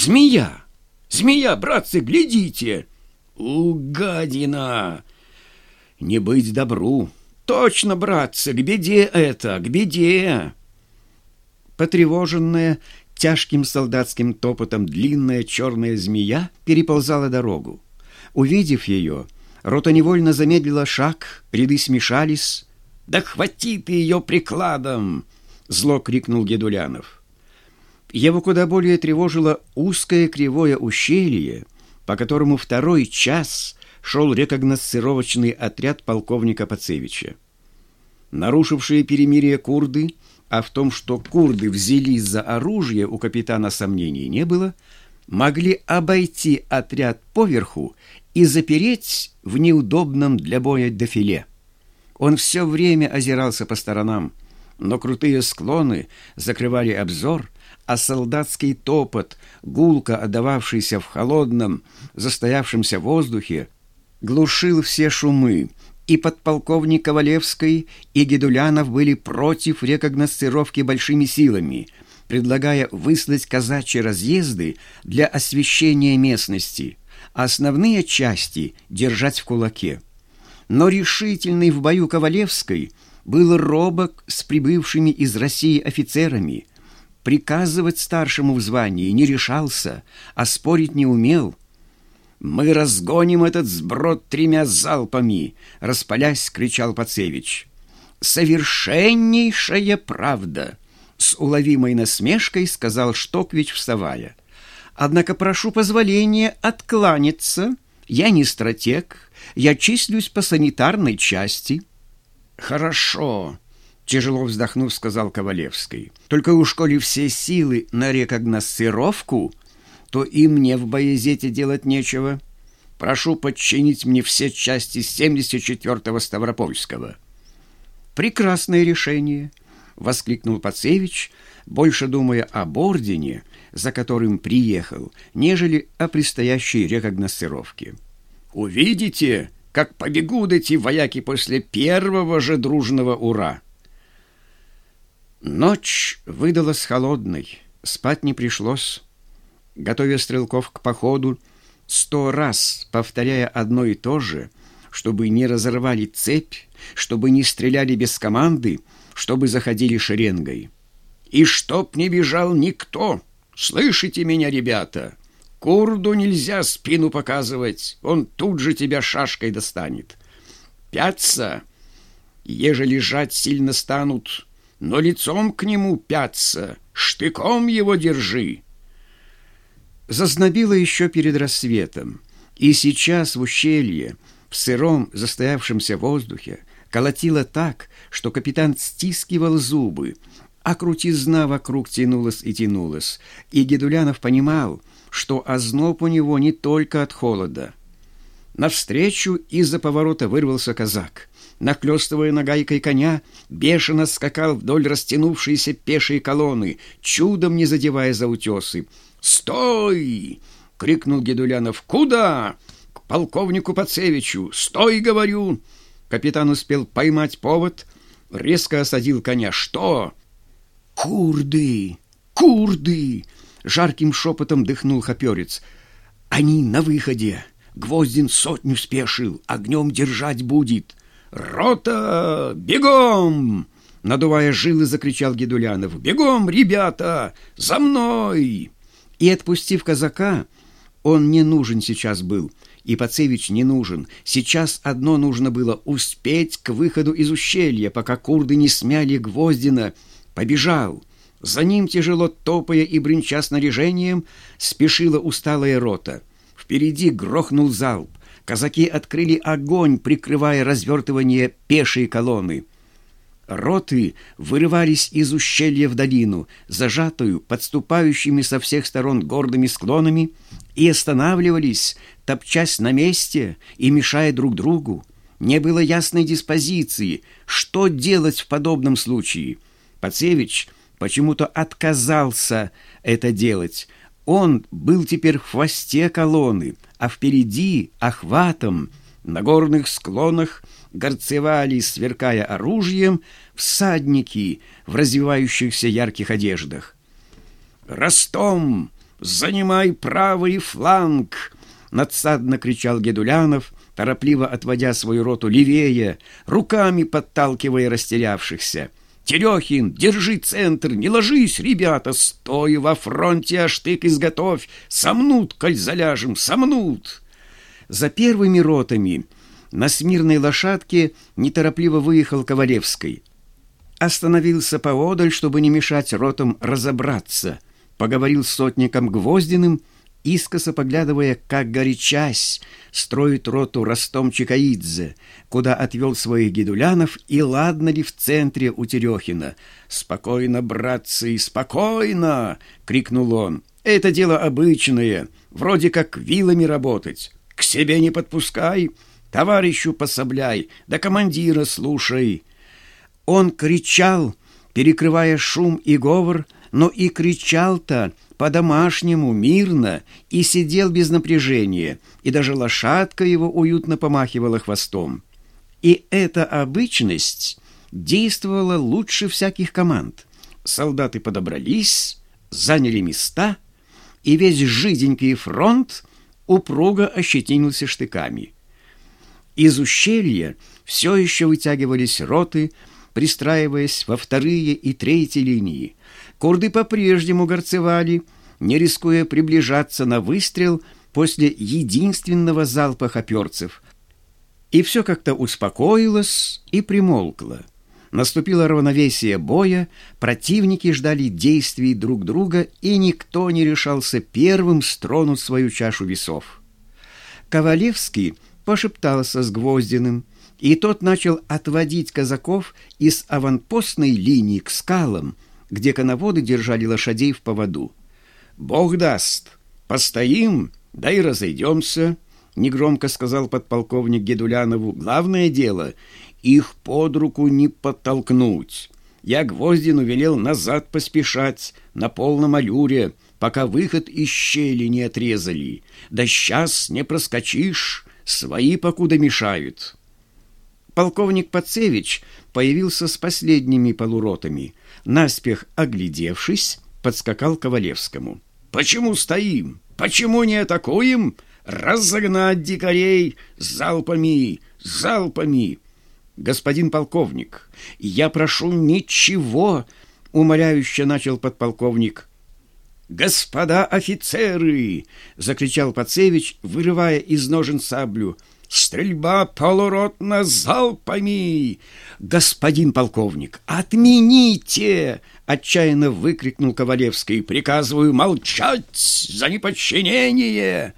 Змея! Змея, братцы, глядите! У, гадина! Не быть добру! Точно, братцы, к беде это, к беде!» Потревоженная тяжким солдатским топотом длинная черная змея переползала дорогу. Увидев ее, рота невольно замедлила шаг, ряды смешались. «Да хвати ты ее прикладом!» — зло крикнул Гедулянов. Его куда более тревожило узкое кривое ущелье, по которому второй час шел рекогносцировочный отряд полковника Пацевича. Нарушившие перемирие курды, а в том, что курды взялись за оружие, у капитана сомнений не было, могли обойти отряд поверху и запереть в неудобном для боя дефиле. Он все время озирался по сторонам, но крутые склоны закрывали обзор, а солдатский топот, гулко отдававшийся в холодном, застоявшемся воздухе, глушил все шумы, и подполковник Ковалевский, и Гедулянов были против рекогносцировки большими силами, предлагая выслать казачьи разъезды для освещения местности, а основные части держать в кулаке. Но решительный в бою Ковалевской был робок с прибывшими из России офицерами, приказывать старшему в звании не решался, а спорить не умел. «Мы разгоним этот сброд тремя залпами!» — распалясь, кричал Пацевич. «Совершеннейшая правда!» — с уловимой насмешкой сказал Штоквич, вставая. «Однако прошу позволения откланяться. Я не стратег, я числюсь по санитарной части». «Хорошо», Тяжело вздохнув, сказал Ковалевский. «Только уж коли все силы на рекогносцировку, то и мне в боезете делать нечего. Прошу подчинить мне все части 74-го Ставропольского». «Прекрасное решение!» — воскликнул Пацевич, больше думая об ордене, за которым приехал, нежели о предстоящей рекогносцировке. «Увидите, как побегут эти вояки после первого же дружного «Ура!» Ночь выдалась холодной, спать не пришлось. Готовя стрелков к походу, сто раз повторяя одно и то же, чтобы не разорвали цепь, чтобы не стреляли без команды, чтобы заходили шеренгой. «И чтоб не бежал никто! Слышите меня, ребята? Курду нельзя спину показывать, он тут же тебя шашкой достанет. Пятся, ежели жать сильно станут, но лицом к нему пятся, штыком его держи. Зазнобило еще перед рассветом, и сейчас в ущелье, в сыром застоявшемся воздухе, колотило так, что капитан стискивал зубы, а крутизна вокруг тянулась и тянулась, и Гедулянов понимал, что озноб у него не только от холода. Навстречу из-за поворота вырвался казак нахлёстывая нагайкой коня, бешено скакал вдоль растянувшейся пешей колонны, чудом не задевая за утесы. «Стой!» — крикнул Гедулянов. «Куда?» «К полковнику Пацевичу! Стой, говорю!» Капитан успел поймать повод, резко осадил коня. «Что?» «Курды! Курды!» — жарким шепотом дыхнул хоперец. «Они на выходе!» Гвоздин сотню спешил, огнем держать будет. «Рота! Бегом!» Надувая жилы, закричал Гедулянов. «Бегом, ребята! За мной!» И, отпустив казака, он не нужен сейчас был, и Пацевич не нужен. Сейчас одно нужно было — успеть к выходу из ущелья, пока курды не смяли Гвоздина. Побежал. За ним, тяжело топая и бренча снаряжением, спешила усталая рота. Впереди грохнул залп. Казаки открыли огонь, прикрывая развертывание пешей колонны. Роты вырывались из ущелья в долину, зажатую подступающими со всех сторон гордыми склонами, и останавливались, топчась на месте и мешая друг другу. Не было ясной диспозиции, что делать в подобном случае. Пацевич почему-то отказался это делать. Он был теперь в хвосте колонны, а впереди, охватом, на горных склонах горцевали, сверкая оружием, всадники в развивающихся ярких одеждах. «Ростом! Занимай правый фланг!» Надсадно кричал Гедулянов, торопливо отводя свою роту левее, руками подталкивая растерявшихся. «Терехин, держи центр, не ложись, ребята, стой во фронте, а штык изготовь, сомнут, коль заляжем, сомнут!» За первыми ротами на смирной лошадке неторопливо выехал Ковалевский. Остановился поодаль, чтобы не мешать ротам разобраться. Поговорил с сотником Гвоздиным, искоса поглядывая, как горячась строит роту Ростом Чикаидзе, куда отвел своих гидулянов и ладно ли в центре у Терехина. «Спокойно, братцы, спокойно!» — крикнул он. «Это дело обычное, вроде как вилами работать». К себе не подпускай, товарищу пособляй, да командира слушай. Он кричал, перекрывая шум и говор, но и кричал-то по-домашнему, мирно, и сидел без напряжения, и даже лошадка его уютно помахивала хвостом. И эта обычность действовала лучше всяких команд. Солдаты подобрались, заняли места, и весь жиденький фронт упруго ощетинился штыками. Из ущелья все еще вытягивались роты, пристраиваясь во вторые и третьи линии. Курды по-прежнему горцевали, не рискуя приближаться на выстрел после единственного залпа хоперцев. И все как-то успокоилось и примолкло. Наступило равновесие боя, противники ждали действий друг друга, и никто не решался первым стронуть свою чашу весов. Ковалевский пошептался с Гвоздиным, и тот начал отводить казаков из аванпостной линии к скалам, где коноводы держали лошадей в поводу. «Бог даст! Постоим, да и разойдемся!» — негромко сказал подполковник Гедулянову. «Главное дело их под руку не подтолкнуть. Я Гвоздину велел назад поспешать на полном аллюре, пока выход из щели не отрезали. Да сейчас не проскочишь, свои покуда мешают. Полковник Пацевич появился с последними полуротами. Наспех оглядевшись, подскакал Ковалевскому. «Почему стоим? Почему не атакуем? Разогнать дикарей залпами, залпами!» господин полковник, я прошу ничего, умоляюще начал подполковник. Господа офицеры, закричал Пацевич, вырывая из ножен саблю. Стрельба полуротна залпами! Господин полковник, отмените! Отчаянно выкрикнул Ковалевский. Приказываю молчать за неподчинение!